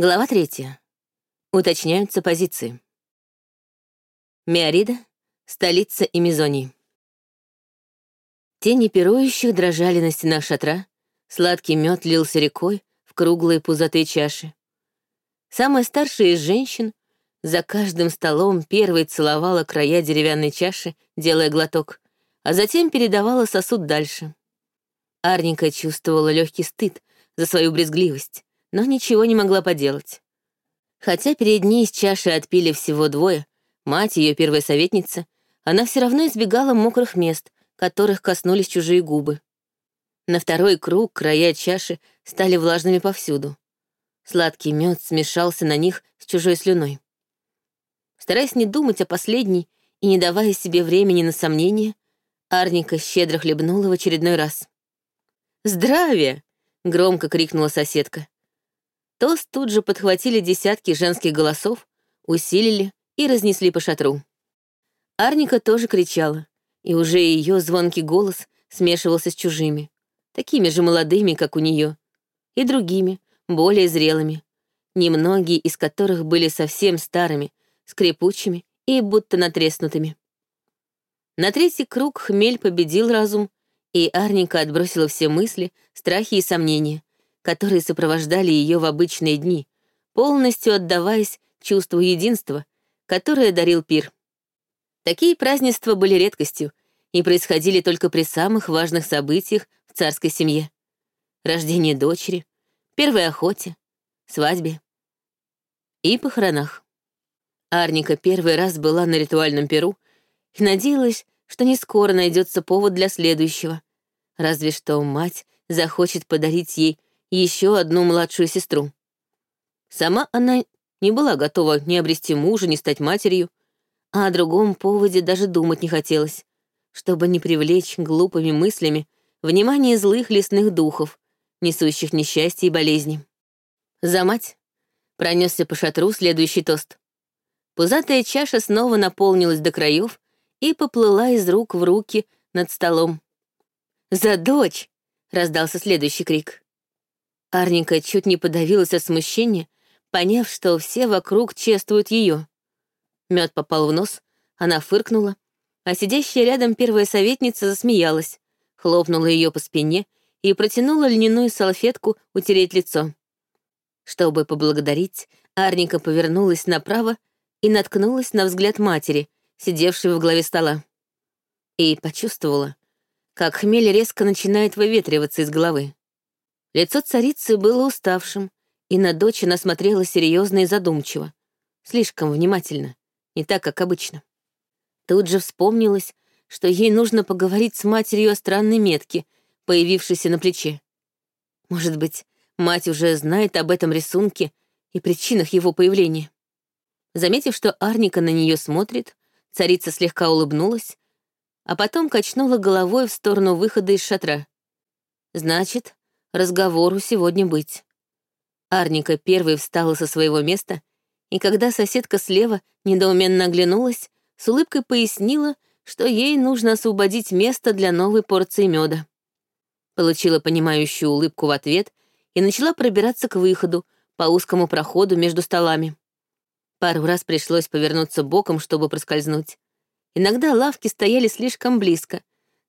Глава третья. Уточняются позиции. Миорида — столица Эмизонии. Тени пирующих дрожали на стенах шатра, сладкий мед лился рекой в круглые пузатые чаши. Самая старшая из женщин за каждым столом первой целовала края деревянной чаши, делая глоток, а затем передавала сосуд дальше. Арненька чувствовала легкий стыд за свою брезгливость, но ничего не могла поделать. Хотя перед ней из чаши отпили всего двое, мать, ее первая советница, она все равно избегала мокрых мест, которых коснулись чужие губы. На второй круг края чаши стали влажными повсюду. Сладкий мед смешался на них с чужой слюной. Стараясь не думать о последней и не давая себе времени на сомнения, Арника щедро хлебнула в очередной раз. «Здравия!» — громко крикнула соседка. Тост тут же подхватили десятки женских голосов, усилили и разнесли по шатру. Арника тоже кричала, и уже ее звонкий голос смешивался с чужими, такими же молодыми, как у нее, и другими, более зрелыми, немногие из которых были совсем старыми, скрипучими и будто натреснутыми. На третий круг хмель победил разум, и Арника отбросила все мысли, страхи и сомнения, которые сопровождали ее в обычные дни, полностью отдаваясь чувству единства, которое дарил пир. Такие празднества были редкостью и происходили только при самых важных событиях в царской семье. Рождение дочери, первой охоте, свадьбе и похоронах. Арника первый раз была на ритуальном перу и надеялась, что не скоро найдется повод для следующего. Разве что мать захочет подарить ей еще одну младшую сестру. Сама она не была готова ни обрести мужа, ни стать матерью, а о другом поводе даже думать не хотелось, чтобы не привлечь глупыми мыслями внимание злых лесных духов, несущих несчастье и болезни. За мать пронесся по шатру следующий тост. Пузатая чаша снова наполнилась до краев, и поплыла из рук в руки над столом. «За дочь!» — раздался следующий крик. Арненька чуть не подавилась от смущения, поняв, что все вокруг чествуют ее. Мед попал в нос, она фыркнула, а сидящая рядом первая советница засмеялась, хлопнула ее по спине и протянула льняную салфетку утереть лицо. Чтобы поблагодарить, Арненька повернулась направо и наткнулась на взгляд матери, сидевшей в главе стола. И почувствовала, как хмель резко начинает выветриваться из головы. Лицо царицы было уставшим, и на дочь она смотрела серьезно и задумчиво, слишком внимательно, не так, как обычно. Тут же вспомнилось, что ей нужно поговорить с матерью о странной метке, появившейся на плече. Может быть, мать уже знает об этом рисунке и причинах его появления. Заметив, что Арника на нее смотрит, Царица слегка улыбнулась, а потом качнула головой в сторону выхода из шатра. Значит, разговору сегодня быть. Арника первой встала со своего места, и когда соседка слева недоуменно оглянулась, с улыбкой пояснила, что ей нужно освободить место для новой порции меда. Получила понимающую улыбку в ответ и начала пробираться к выходу по узкому проходу между столами. Пару раз пришлось повернуться боком, чтобы проскользнуть. Иногда лавки стояли слишком близко,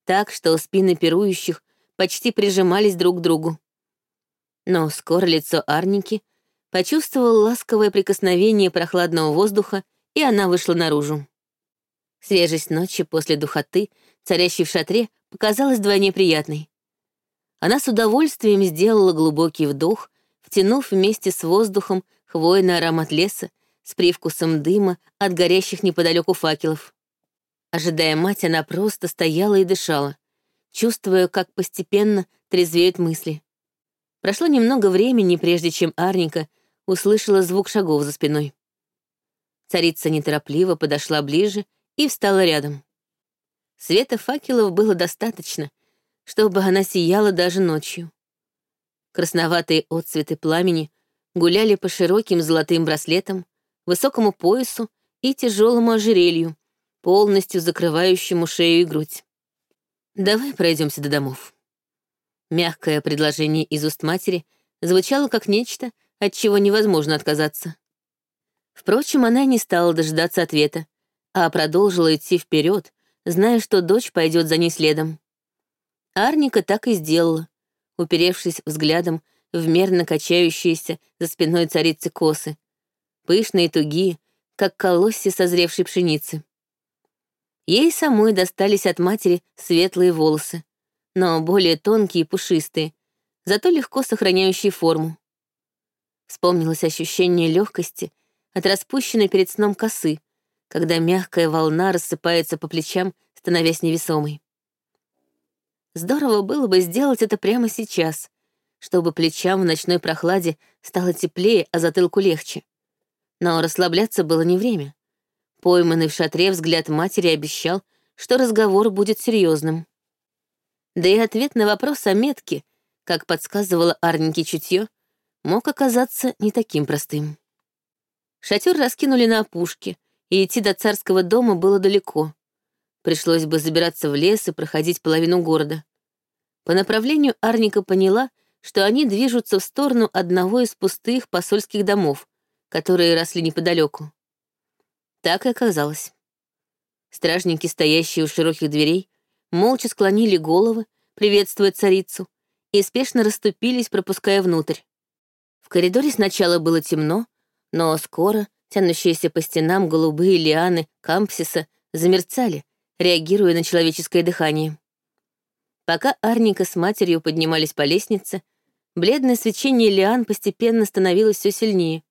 так что спины пирующих почти прижимались друг к другу. Но скоро лицо Арники почувствовало ласковое прикосновение прохладного воздуха, и она вышла наружу. Свежесть ночи после духоты, царящей в шатре, показалась вдвойне приятной. Она с удовольствием сделала глубокий вдох, втянув вместе с воздухом хвойный аромат леса с привкусом дыма от горящих неподалеку факелов. Ожидая мать, она просто стояла и дышала, чувствуя, как постепенно трезвеют мысли. Прошло немного времени, прежде чем Арника услышала звук шагов за спиной. Царица неторопливо подошла ближе и встала рядом. Света факелов было достаточно, чтобы она сияла даже ночью. Красноватые отцветы пламени гуляли по широким золотым браслетам, высокому поясу и тяжелому ожерелью, полностью закрывающему шею и грудь. «Давай пройдемся до домов». Мягкое предложение из уст матери звучало как нечто, от чего невозможно отказаться. Впрочем, она не стала дожидаться ответа, а продолжила идти вперед, зная, что дочь пойдет за ней следом. Арника так и сделала, уперевшись взглядом в мерно качающиеся за спиной царицы косы, пышные тугие, как колосси созревшей пшеницы. Ей самой достались от матери светлые волосы, но более тонкие и пушистые, зато легко сохраняющие форму. Вспомнилось ощущение легкости от распущенной перед сном косы, когда мягкая волна рассыпается по плечам, становясь невесомой. Здорово было бы сделать это прямо сейчас, чтобы плечам в ночной прохладе стало теплее, а затылку легче. Но расслабляться было не время. Пойманный в шатре взгляд матери обещал, что разговор будет серьезным. Да и ответ на вопрос о метке, как подсказывала Арненьке чутье, мог оказаться не таким простым. Шатер раскинули на опушке, и идти до царского дома было далеко. Пришлось бы забираться в лес и проходить половину города. По направлению Арника поняла, что они движутся в сторону одного из пустых посольских домов, которые росли неподалеку. Так и оказалось. Стражники, стоящие у широких дверей, молча склонили головы, приветствуя царицу, и спешно расступились, пропуская внутрь. В коридоре сначала было темно, но скоро тянущиеся по стенам голубые лианы кампсиса замерцали, реагируя на человеческое дыхание. Пока Арника с матерью поднимались по лестнице, бледное свечение лиан постепенно становилось все сильнее,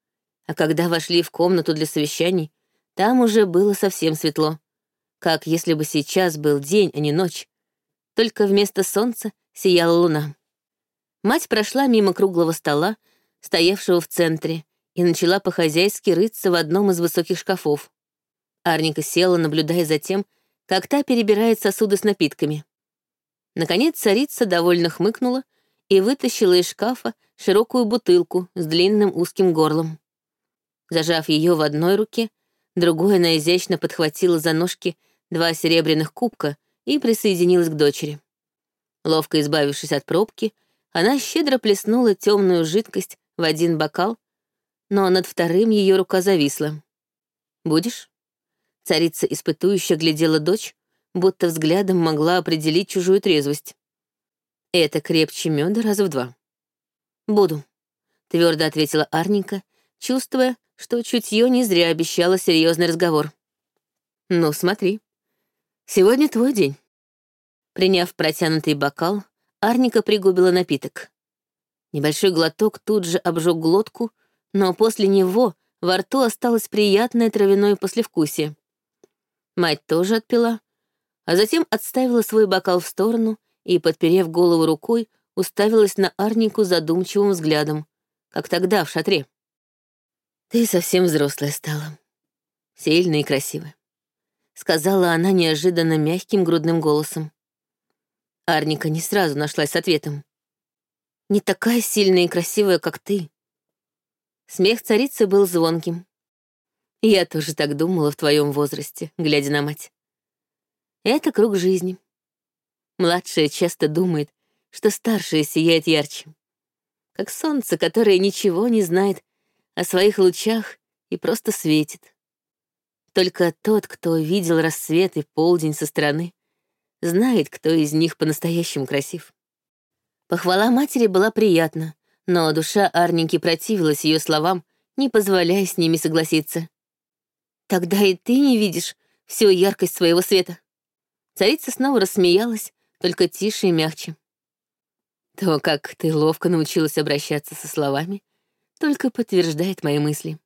а когда вошли в комнату для совещаний, там уже было совсем светло, как если бы сейчас был день, а не ночь. Только вместо солнца сияла луна. Мать прошла мимо круглого стола, стоявшего в центре, и начала по-хозяйски рыться в одном из высоких шкафов. Арника села, наблюдая за тем, как та перебирает сосуды с напитками. Наконец царица довольно хмыкнула и вытащила из шкафа широкую бутылку с длинным узким горлом. Зажав ее в одной руке, другой она изящно подхватила за ножки два серебряных кубка и присоединилась к дочери. Ловко избавившись от пробки, она щедро плеснула темную жидкость в один бокал но над вторым ее рука зависла. «Будешь?» Царица испытующе глядела дочь, будто взглядом могла определить чужую трезвость. «Это крепче меда раза в два». «Буду», — твердо ответила Арненька, чувствуя, что чутье не зря обещала серьезный разговор. «Ну, смотри. Сегодня твой день». Приняв протянутый бокал, Арника пригубила напиток. Небольшой глоток тут же обжег глотку, но после него во рту осталось приятное травяное послевкусие. Мать тоже отпила, а затем отставила свой бокал в сторону и, подперев голову рукой, уставилась на Арнику задумчивым взглядом, как тогда в шатре. «Ты совсем взрослая стала. Сильная и красивая», — сказала она неожиданно мягким грудным голосом. Арника не сразу нашлась с ответом. «Не такая сильная и красивая, как ты», Смех царицы был звонким. Я тоже так думала в твоем возрасте, глядя на мать. Это круг жизни. Младшая часто думает, что старшая сияет ярче. Как солнце, которое ничего не знает о своих лучах и просто светит. Только тот, кто видел рассвет и полдень со стороны, знает, кто из них по-настоящему красив. Похвала матери была приятна, но душа Арники противилась ее словам, не позволяя с ними согласиться. «Тогда и ты не видишь всю яркость своего света». Царица снова рассмеялась, только тише и мягче. То, как ты ловко научилась обращаться со словами, только подтверждает мои мысли.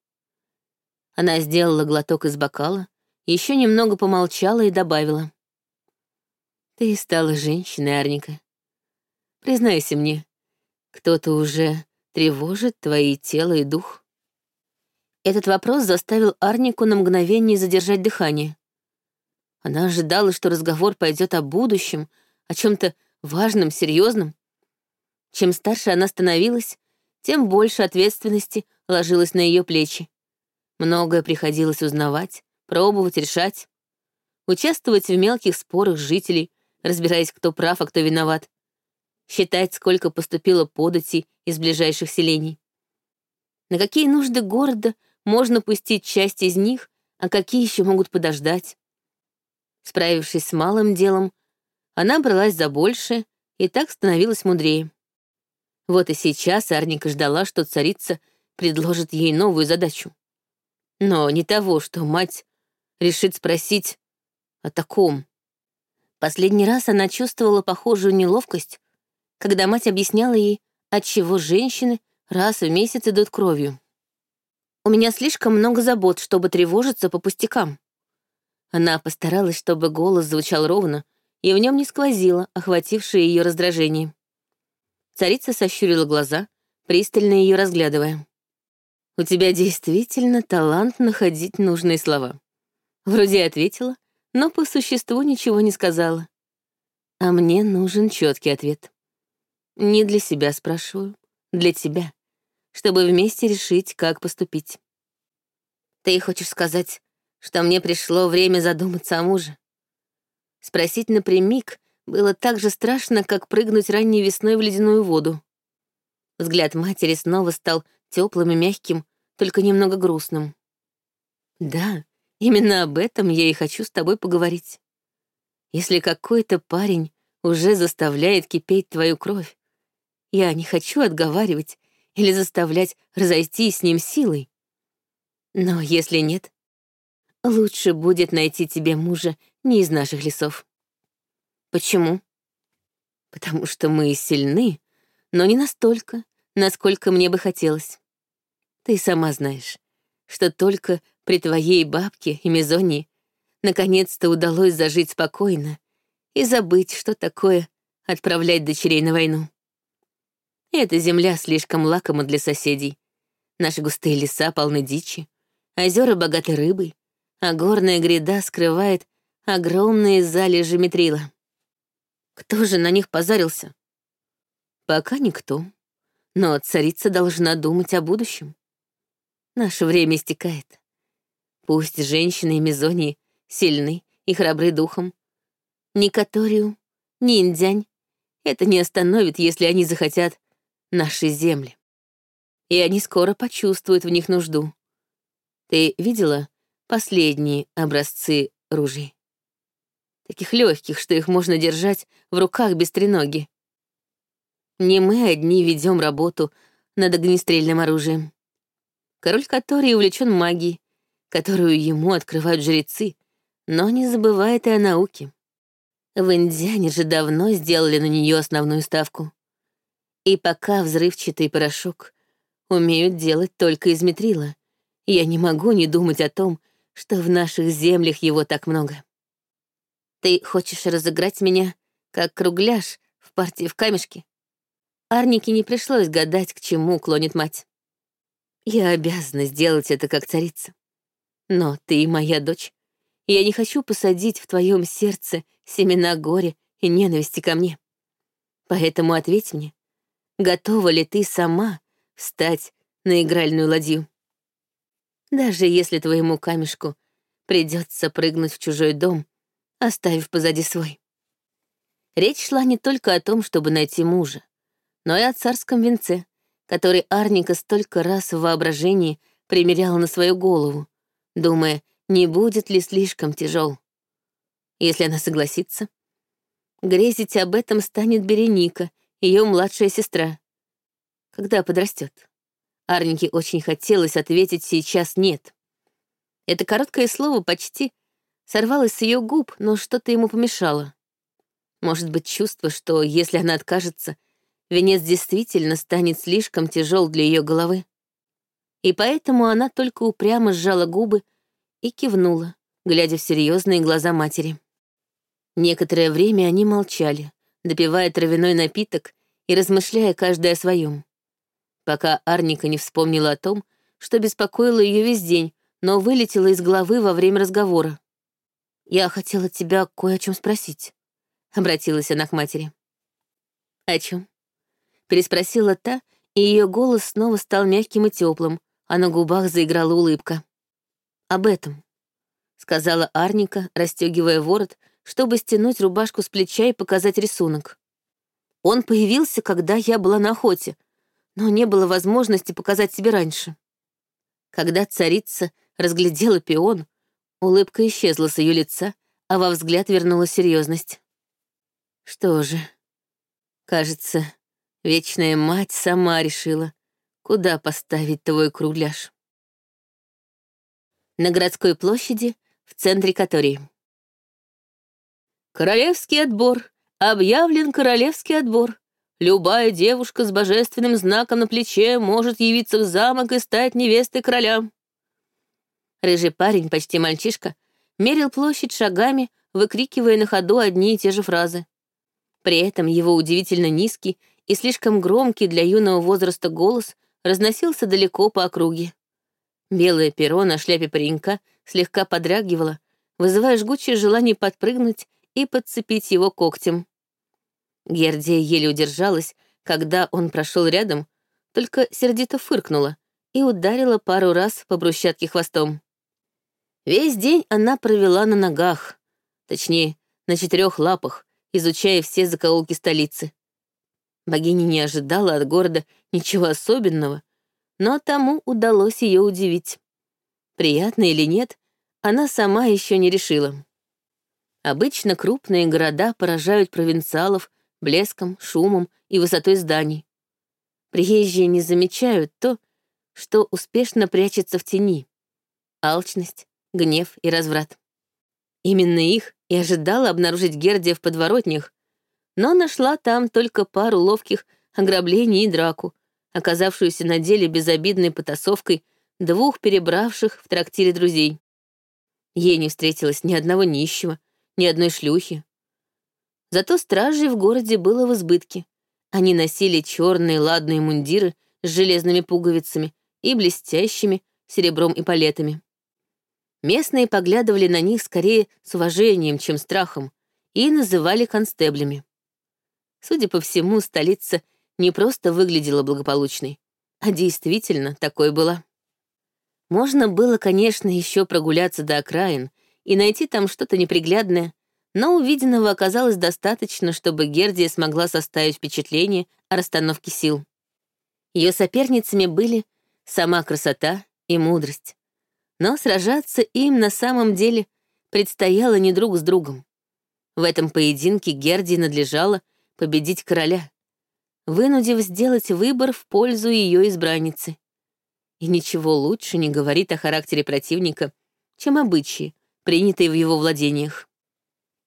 Она сделала глоток из бокала, еще немного помолчала и добавила. Ты стала женщиной, Арника. Признайся мне, кто-то уже тревожит твои тело и дух? Этот вопрос заставил Арнику на мгновение задержать дыхание. Она ожидала, что разговор пойдет о будущем, о чем-то важном, серьезном. Чем старше она становилась, тем больше ответственности ложилось на ее плечи. Многое приходилось узнавать, пробовать, решать. Участвовать в мелких спорах жителей, разбираясь, кто прав, а кто виноват считать, сколько поступило податей из ближайших селений. На какие нужды города можно пустить часть из них, а какие еще могут подождать? Справившись с малым делом, она бралась за большее и так становилась мудрее. Вот и сейчас Арника ждала, что царица предложит ей новую задачу. Но не того, что мать решит спросить о таком. Последний раз она чувствовала похожую неловкость, когда мать объясняла ей, отчего женщины раз в месяц идут кровью. «У меня слишком много забот, чтобы тревожиться по пустякам». Она постаралась, чтобы голос звучал ровно, и в нем не сквозило, охватившее ее раздражение. Царица сощурила глаза, пристально ее разглядывая. «У тебя действительно талант находить нужные слова». Вроде ответила, но по существу ничего не сказала. А мне нужен четкий ответ. Не для себя спрашиваю, для тебя, чтобы вместе решить, как поступить. Ты хочешь сказать, что мне пришло время задуматься о муже? Спросить напрямик было так же страшно, как прыгнуть ранней весной в ледяную воду. Взгляд матери снова стал теплым и мягким, только немного грустным. Да, именно об этом я и хочу с тобой поговорить. Если какой-то парень уже заставляет кипеть твою кровь, я не хочу отговаривать или заставлять разойтись с ним силой. Но если нет, лучше будет найти тебе мужа не из наших лесов. Почему? Потому что мы сильны, но не настолько, насколько мне бы хотелось. Ты сама знаешь, что только при твоей бабке и Мезонии наконец-то удалось зажить спокойно и забыть, что такое отправлять дочерей на войну. Эта земля слишком лакома для соседей. Наши густые леса полны дичи, озера богаты рыбой, а горная гряда скрывает огромные залежи метрила. Кто же на них позарился? Пока никто. Но царица должна думать о будущем. Наше время истекает. Пусть женщины и мезонии сильны и храбры духом. Ни Каторию, ни Индянь это не остановит, если они захотят наши земли. И они скоро почувствуют в них нужду. Ты видела последние образцы ружей? Таких легких, что их можно держать в руках без треноги. Не мы одни ведем работу над огнестрельным оружием. Король который увлечен магией, которую ему открывают жрецы, но не забывает и о науке. В Индиане же давно сделали на нее основную ставку. И пока взрывчатый порошок умеют делать только из метрила, я не могу не думать о том, что в наших землях его так много. Ты хочешь разыграть меня, как кругляш в партии в камешке? Арнике не пришлось гадать, к чему клонит мать. Я обязана сделать это как царица. Но ты моя дочь. Я не хочу посадить в твоем сердце семена горя и ненависти ко мне. Поэтому ответь мне, готова ли ты сама встать на игральную ладью? Даже если твоему камешку придется прыгнуть в чужой дом, оставив позади свой. Речь шла не только о том, чтобы найти мужа, но и о царском венце, который Арника столько раз в воображении примеряла на свою голову, думая, не будет ли слишком тяжел. Если она согласится, грезить об этом станет Береника, ее младшая сестра. Когда подрастет. Арнике очень хотелось ответить сейчас «нет». Это короткое слово почти сорвалось с ее губ, но что-то ему помешало. Может быть, чувство, что если она откажется, венец действительно станет слишком тяжел для ее головы. И поэтому она только упрямо сжала губы и кивнула, глядя в серьезные глаза матери. Некоторое время они молчали, допивая травяной напиток и размышляя каждая о своем. Пока Арника не вспомнила о том, что беспокоило ее весь день, но вылетело из головы во время разговора. «Я хотела тебя кое о чем спросить», — обратилась она к матери. «О чем? переспросила та, и ее голос снова стал мягким и теплым, а на губах заиграла улыбка. «Об этом», — сказала Арника, расстегивая ворот, чтобы стянуть рубашку с плеча и показать рисунок. «Он появился, когда я была на охоте, но не было возможности показать себе раньше». Когда царица разглядела пион, улыбка исчезла с ее лица, а во взгляд вернулась серьезность. Что же, кажется, вечная мать сама решила, куда поставить твой кругляш. На городской площади в центре Катории. Королевский отбор. Объявлен королевский отбор. Любая девушка с божественным знаком на плече может явиться в замок и стать невестой короля. Рыжий парень, почти мальчишка, мерил площадь шагами, выкрикивая на ходу одни и те же фразы. При этом его удивительно низкий и слишком громкий для юного возраста голос разносился далеко по округе. Белое перо на шляпе паренька слегка подрагивало, вызывая жгучее желание подпрыгнуть и подцепить его когтем. Гердия еле удержалась, когда он прошел рядом, только сердито фыркнула и ударила пару раз по брусчатке хвостом. Весь день она провела на ногах, точнее, на четырех лапах, изучая все закоулки столицы. Богиня не ожидала от города ничего особенного, но тому удалось ее удивить. Приятно или нет, она сама еще не решила. Обычно крупные города поражают провинциалов блеском, шумом и высотой зданий. Приезжие не замечают то, что успешно прячется в тени. Алчность, гнев и разврат. Именно их и ожидала обнаружить Гердия в подворотнях, но нашла там только пару ловких ограблений и драку, оказавшуюся на деле безобидной потасовкой двух перебравших в трактире друзей. Ей не встретилось ни одного нищего, ни одной шлюхи. Зато стражей в городе было в избытке. Они носили черные ладные мундиры с железными пуговицами и блестящими серебром и палетами. Местные поглядывали на них скорее с уважением, чем страхом, и называли констеблями. Судя по всему, столица не просто выглядела благополучной, а действительно такой была. Можно было, конечно, еще прогуляться до окраин и найти там что-то неприглядное, но увиденного оказалось достаточно, чтобы Гердия смогла составить впечатление о расстановке сил. Ее соперницами были сама красота и мудрость. Но сражаться им на самом деле предстояло не друг с другом. В этом поединке Гердии надлежало победить короля, вынудив сделать выбор в пользу ее избранницы. И ничего лучше не говорит о характере противника, чем обычаи, принятые в его владениях.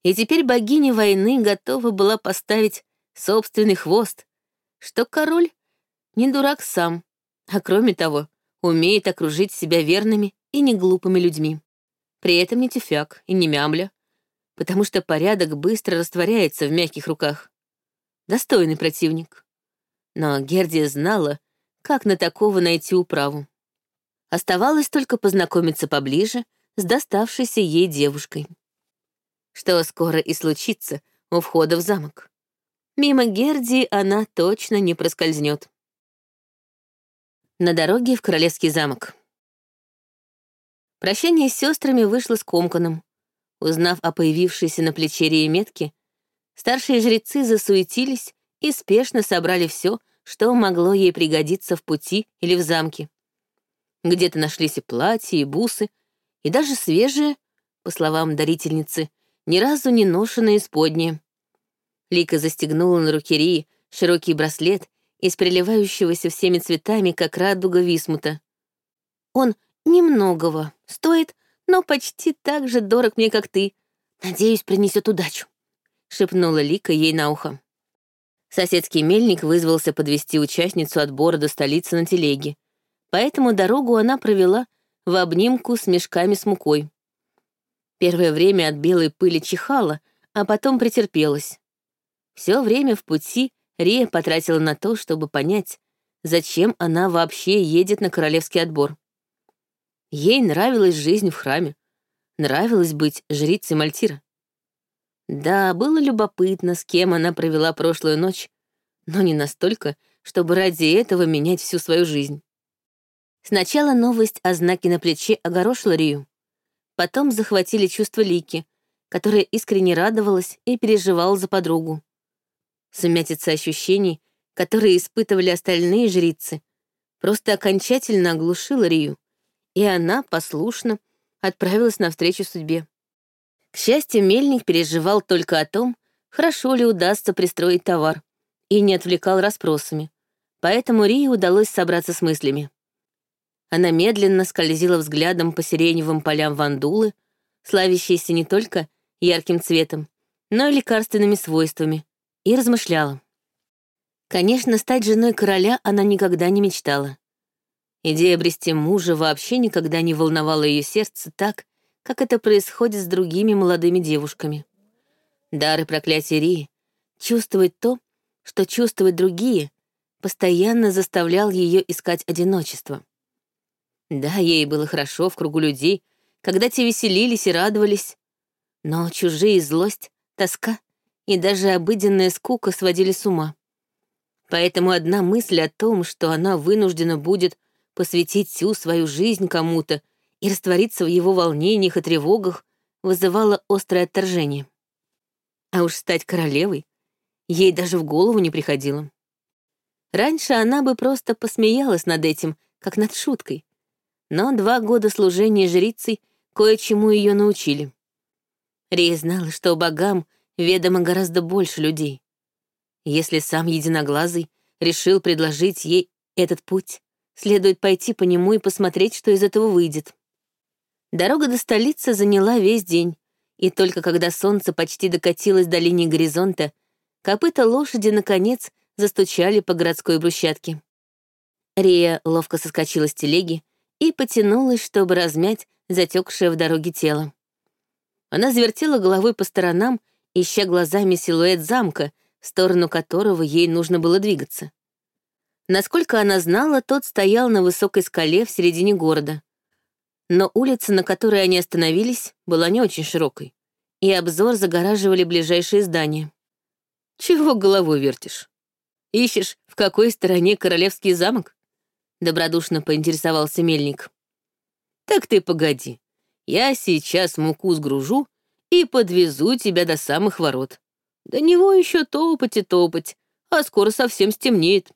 И теперь богиня войны готова была поставить собственный хвост, что король не дурак сам, а кроме того, умеет окружить себя верными и неглупыми людьми. При этом не тифяк и не мямля, потому что порядок быстро растворяется в мягких руках. Достойный противник. Но Гердия знала, как на такого найти управу. Оставалось только познакомиться поближе с доставшейся ей девушкой что скоро и случится у входа в замок. Мимо Герди она точно не проскользнет. На дороге в Королевский замок. Прощание с сестрами вышло скомканным. Узнав о появившейся на плече метке, старшие жрецы засуетились и спешно собрали все, что могло ей пригодиться в пути или в замке. Где-то нашлись и платья, и бусы, и даже свежие, по словам дарительницы, ни разу не ношенное исподнее. Лика застегнула на руке Рии широкий браслет из приливающегося всеми цветами, как радуга висмута. Он немногого стоит, но почти так же дорог мне, как ты. Надеюсь, принесет удачу», — шепнула Лика ей на ухо. Соседский мельник вызвался подвести участницу отбора до столицы на телеге, поэтому дорогу она провела в обнимку с мешками с мукой. Первое время от белой пыли чихала, а потом претерпелась. Все время в пути Рия потратила на то, чтобы понять, зачем она вообще едет на королевский отбор. Ей нравилась жизнь в храме, нравилось быть жрицей Мальтира. Да, было любопытно, с кем она провела прошлую ночь, но не настолько, чтобы ради этого менять всю свою жизнь. Сначала новость о знаке на плече огорошила Рию. Потом захватили чувство Лики, которая искренне радовалась и переживала за подругу. Сумятица ощущений, которые испытывали остальные жрицы, просто окончательно оглушила Рию, и она послушно отправилась навстречу судьбе. К счастью, мельник переживал только о том, хорошо ли удастся пристроить товар, и не отвлекал расспросами, поэтому Рии удалось собраться с мыслями. Она медленно скользила взглядом по сиреневым полям вандулы, славящейся не только ярким цветом, но и лекарственными свойствами, и размышляла. Конечно, стать женой короля она никогда не мечтала. Идея обрести мужа вообще никогда не волновала ее сердце так, как это происходит с другими молодыми девушками. Дары проклятия Рии чувствовать то, что чувствуют другие, постоянно заставлял ее искать одиночество. Да, ей было хорошо в кругу людей, когда те веселились и радовались, но чужие злость, тоска и даже обыденная скука сводили с ума. Поэтому одна мысль о том, что она вынуждена будет посвятить всю свою жизнь кому-то и раствориться в его волнениях и тревогах, вызывала острое отторжение. А уж стать королевой ей даже в голову не приходило. Раньше она бы просто посмеялась над этим, как над шуткой. Но два года служения жрицей кое-чему ее научили. Рия знала, что богам ведомо гораздо больше людей. Если сам Единоглазый решил предложить ей этот путь, Следует пойти по нему и посмотреть, что из этого выйдет. Дорога до столицы заняла весь день, и только когда солнце почти докатилось до линии горизонта, копыта лошади, наконец, застучали по городской брусчатке. Рия ловко соскочила с телеги и потянулась, чтобы размять затекшее в дороге тело. Она завертела головой по сторонам, ища глазами силуэт замка, в сторону которого ей нужно было двигаться. Насколько она знала, тот стоял на высокой скале в середине города. Но улица, на которой они остановились, была не очень широкой, и обзор загораживали ближайшие здания. «Чего головой вертишь? Ищешь, в какой стороне королевский замок?» Добродушно поинтересовался мельник. «Так ты погоди. Я сейчас муку сгружу и подвезу тебя до самых ворот. До него еще топать и топать, а скоро совсем стемнеет».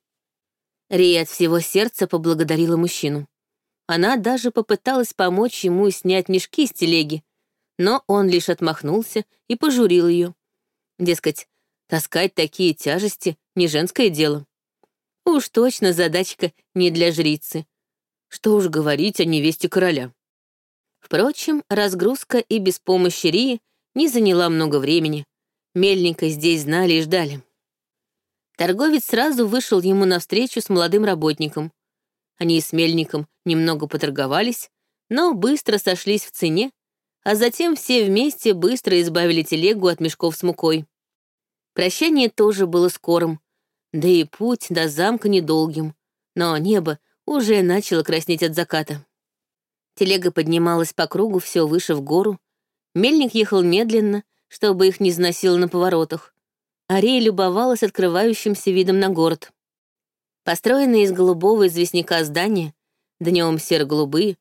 Рия от всего сердца поблагодарила мужчину. Она даже попыталась помочь ему снять мешки с телеги, но он лишь отмахнулся и пожурил ее. Дескать, таскать такие тяжести — не женское дело. Уж точно задачка не для жрицы. Что уж говорить о невесте короля. Впрочем, разгрузка и без помощи Рии не заняла много времени. Мельника здесь знали и ждали. Торговец сразу вышел ему навстречу с молодым работником. Они с Мельником немного поторговались, но быстро сошлись в цене, а затем все вместе быстро избавили телегу от мешков с мукой. Прощание тоже было скорым, да и путь до замка недолгим, но небо уже начало краснеть от заката. Телега поднималась по кругу все выше в гору, мельник ехал медленно, чтобы их не сносило на поворотах, Ария любовалась открывающимся видом на город. Построенные из голубого известняка здания, днем серо-голубые,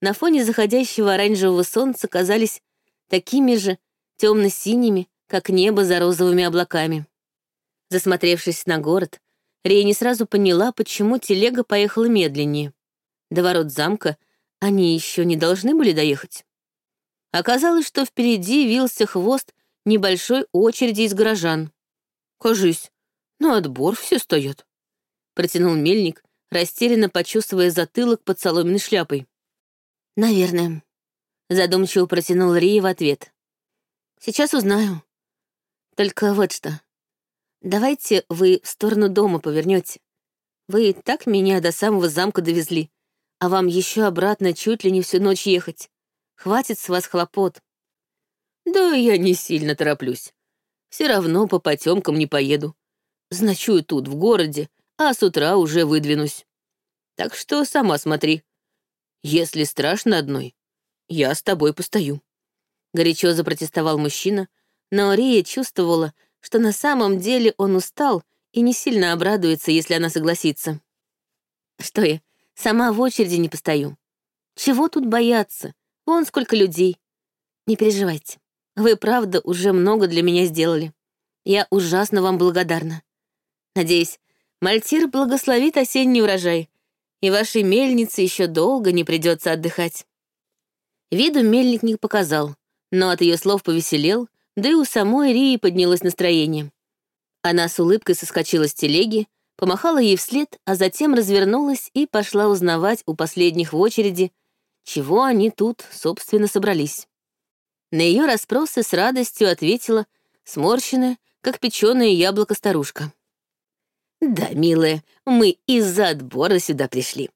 на фоне заходящего оранжевого солнца казались такими же темно-синими, как небо за розовыми облаками. Засмотревшись на город, Рия не сразу поняла, почему телега поехала медленнее. До ворот замка они еще не должны были доехать. Оказалось, что впереди вился хвост небольшой очереди из горожан. Кажись, на отбор все стоят. Протянул мельник, растерянно почувствуя затылок под соломенной шляпой. Наверное. Задумчиво протянул Рия в ответ. Сейчас узнаю. Только вот что. Давайте вы в сторону дома повернете. Вы так меня до самого замка довезли, а вам еще обратно чуть ли не всю ночь ехать. Хватит с вас хлопот. Да я не сильно тороплюсь. Все равно по потемкам не поеду. Значую тут, в городе, а с утра уже выдвинусь. Так что сама смотри. Если страшно одной, я с тобой постою». Горячо запротестовал мужчина, но Рия чувствовала, что на самом деле он устал и не сильно обрадуется, если она согласится. «Что я, сама в очереди не постою? Чего тут бояться? Вон сколько людей. Не переживайте. Вы, правда, уже много для меня сделали. Я ужасно вам благодарна. Надеюсь, Мальтир благословит осенний урожай, и вашей мельнице еще долго не придется отдыхать». Виду мельник не показал, но от ее слов повеселел, да и у самой Рии поднялось настроение. Она с улыбкой соскочила с телеги, помахала ей вслед, а затем развернулась и пошла узнавать у последних в очереди, чего они тут, собственно, собрались. На ее расспросы с радостью ответила сморщенная, как печеное яблоко старушка. «Да, милая, мы из-за отбора сюда пришли.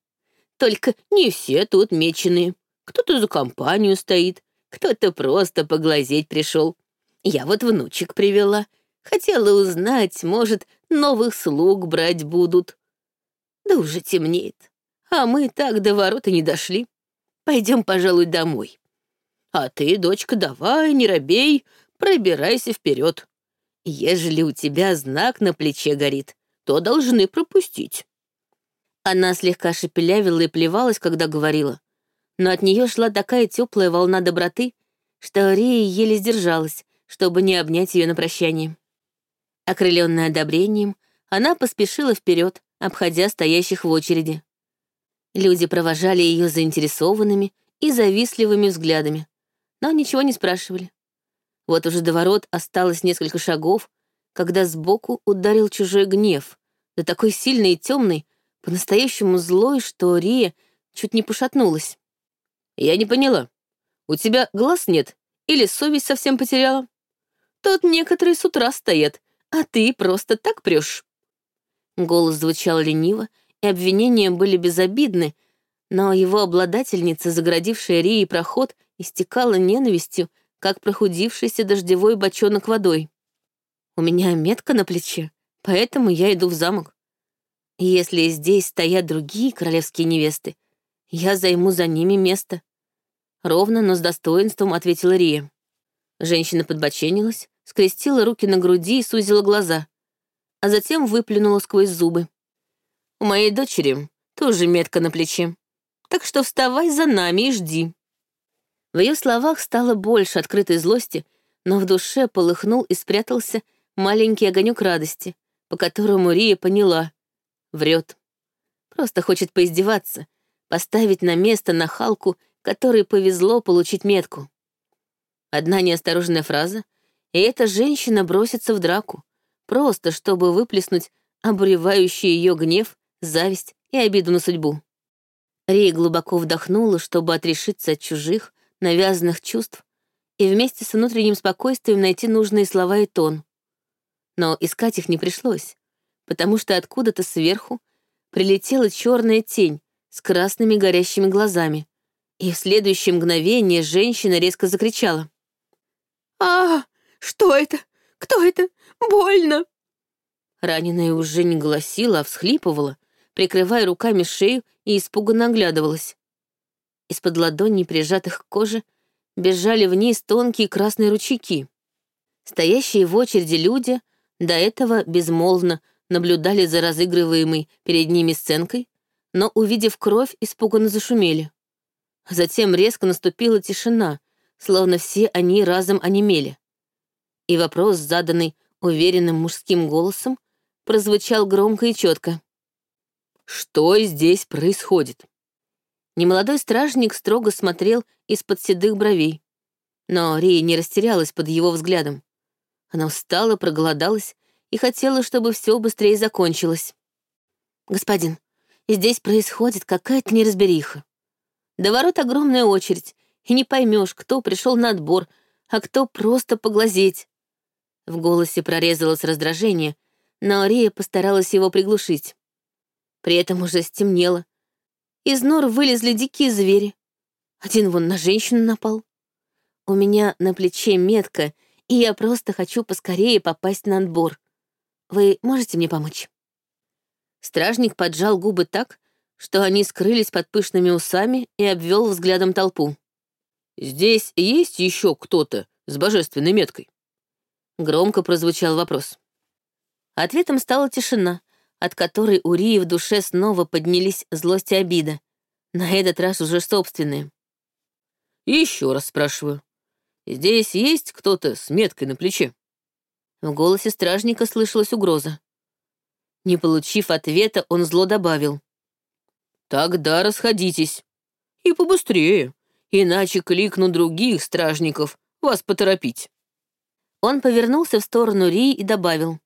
Только не все тут меченые. Кто-то за компанию стоит, кто-то просто поглазеть пришел. Я вот внучек привела. Хотела узнать, может, новых слуг брать будут. Да уже темнеет, а мы так до ворота не дошли. Пойдем, пожалуй, домой. А ты, дочка, давай, не робей, пробирайся вперед. Ежели у тебя знак на плече горит, то должны пропустить. Она слегка шепелявила и плевалась, когда говорила, но от нее шла такая теплая волна доброты, что Рия еле сдержалась, чтобы не обнять ее на прощание. Окрыленная одобрением, она поспешила вперед, обходя стоящих в очереди. Люди провожали ее заинтересованными и завистливыми взглядами, но ничего не спрашивали. Вот уже до ворот осталось несколько шагов, когда сбоку ударил чужой гнев, да такой сильный и темный, по-настоящему злой, что Рия чуть не пошатнулась. «Я не поняла. У тебя глаз нет или совесть совсем потеряла? Тут некоторые с утра стоят, а ты просто так прешь». Голос звучал лениво, и обвинения были безобидны, но его обладательница, заградившая Рии проход, истекала ненавистью, как прохудившийся дождевой бочонок водой. «У меня метка на плече, поэтому я иду в замок. Если здесь стоят другие королевские невесты, я займу за ними место». Ровно, но с достоинством ответила Рия. Женщина подбоченилась, скрестила руки на груди и сузила глаза, а затем выплюнула сквозь зубы. У моей дочери тоже метка на плече. Так что вставай за нами и жди». В ее словах стало больше открытой злости, но в душе полыхнул и спрятался маленький огонек радости, по которому Рия поняла. Врет. Просто хочет поиздеваться, поставить на место нахалку, которой повезло получить метку. Одна неосторожная фраза, и эта женщина бросится в драку, просто чтобы выплеснуть обуревающий ее гнев зависть и обиду на судьбу. Рия глубоко вдохнула, чтобы отрешиться от чужих, навязанных чувств и вместе с внутренним спокойствием найти нужные слова и тон. Но искать их не пришлось, потому что откуда-то сверху прилетела черная тень с красными горящими глазами, и в следующее мгновение женщина резко закричала. «А, что это? Кто это? Больно!» Раненая уже не голосила, а всхлипывала, прикрывая руками шею и испуганно оглядывалась. Из-под ладоней, прижатых к коже, бежали вниз тонкие красные ручейки. Стоящие в очереди люди до этого безмолвно наблюдали за разыгрываемой перед ними сценкой, но, увидев кровь, испуганно зашумели. Затем резко наступила тишина, словно все они разом онемели. И вопрос, заданный уверенным мужским голосом, прозвучал громко и четко. Что здесь происходит? Немолодой стражник строго смотрел из-под седых бровей. Но Рия не растерялась под его взглядом. Она устала, проголодалась и хотела, чтобы все быстрее закончилось. «Господин, здесь происходит какая-то неразбериха. До ворот огромная очередь, и не поймешь, кто пришел на отбор, а кто просто поглазеть». В голосе прорезалось раздражение, но Рия постаралась его приглушить. При этом уже стемнело. Из нор вылезли дикие звери. Один вон на женщину напал. У меня на плече метка, и я просто хочу поскорее попасть на отбор. Вы можете мне помочь?» Стражник поджал губы так, что они скрылись под пышными усами и обвел взглядом толпу. «Здесь есть еще кто-то с божественной меткой?» Громко прозвучал вопрос. Ответом стала тишина, от которой у Рии в душе снова поднялись злость и обида, на этот раз уже собственные. еще раз спрашиваю, здесь есть кто-то с меткой на плече?» В голосе стражника слышалась угроза. Не получив ответа, он зло добавил. Тогда расходитесь. И побыстрее, иначе кликну других стражников вас поторопить. Он повернулся в сторону Ри и добавил.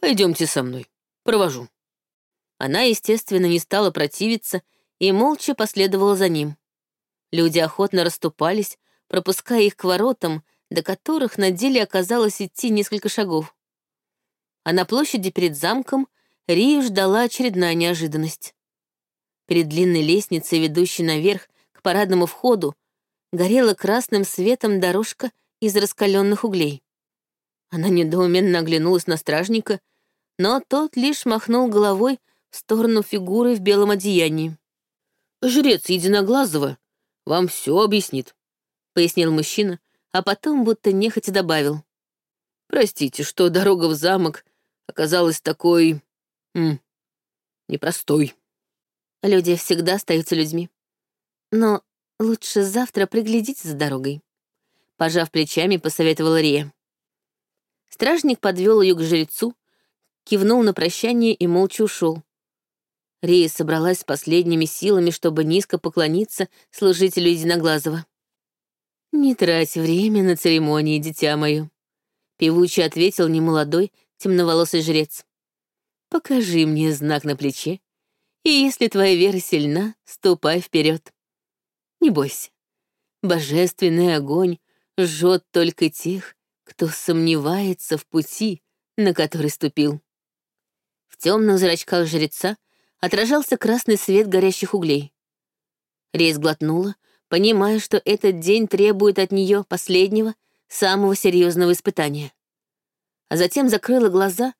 Пойдемте со мной, провожу. Она, естественно, не стала противиться и молча последовала за ним. Люди охотно расступались, пропуская их к воротам, до которых на деле оказалось идти несколько шагов. А на площади перед замком Рию ждала очередная неожиданность. Перед длинной лестницей, ведущей наверх к парадному входу, горела красным светом дорожка из раскаленных углей. Она недоуменно оглянулась на стражника, но тот лишь махнул головой в сторону фигуры в белом одеянии. «Жрец Единоглазого вам все объяснит», — пояснил мужчина, а потом будто нехотя добавил. «Простите, что дорога в замок оказалась такой... М, непростой». Люди всегда остаются людьми. Но лучше завтра приглядите за дорогой. Пожав плечами, посоветовала Рия. Стражник подвел ее к жрецу, кивнул на прощание и молча ушел. Рия собралась с последними силами, чтобы низко поклониться служителю Единоглазого. «Не трать время на церемонии, дитя мое», — певуче ответил немолодой, темноволосый жрец. «Покажи мне знак на плече, и если твоя вера сильна, ступай вперед. Не бойся, божественный огонь жжет только тех, кто сомневается в пути, на который ступил». В темных зрачках жреца отражался красный свет горящих углей. Рейс глотнула, понимая, что этот день требует от нее последнего, самого серьезного испытания. А затем закрыла глаза,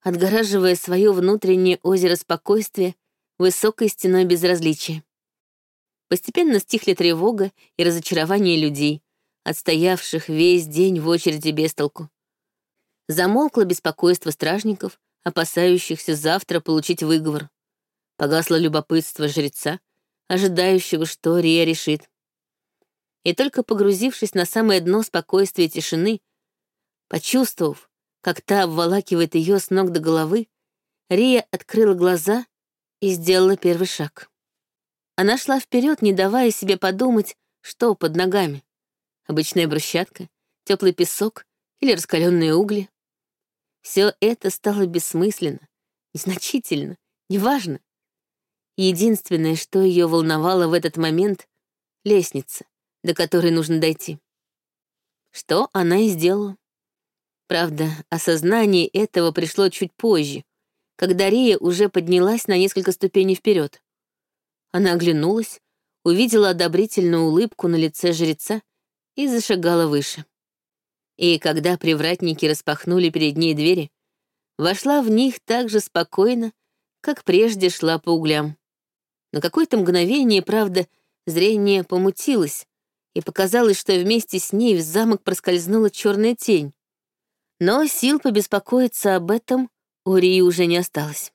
отгораживая свое внутреннее озеро спокойствия высокой стеной безразличия. Постепенно стихли тревога и разочарование людей, отстоявших весь день в очереди без толку. Замолкло беспокойство стражников, опасающихся завтра получить выговор. Погасло любопытство жреца, ожидающего, что Рия решит. И только погрузившись на самое дно спокойствия и тишины, почувствовав, как та обволакивает ее с ног до головы, Рия открыла глаза и сделала первый шаг. Она шла вперед, не давая себе подумать, что под ногами. Обычная брусчатка, теплый песок или раскаленные угли. Все это стало бессмысленно, незначительно, неважно. Единственное, что ее волновало в этот момент — лестница, до которой нужно дойти. Что она и сделала. Правда, осознание этого пришло чуть позже, когда Рия уже поднялась на несколько ступеней вперед. Она оглянулась, увидела одобрительную улыбку на лице жреца и зашагала выше. И когда привратники распахнули перед ней двери, вошла в них так же спокойно, как прежде шла по углям. На какое-то мгновение, правда, зрение помутилось, и показалось, что вместе с ней в замок проскользнула черная тень. Но сил побеспокоиться об этом у Рии уже не осталось.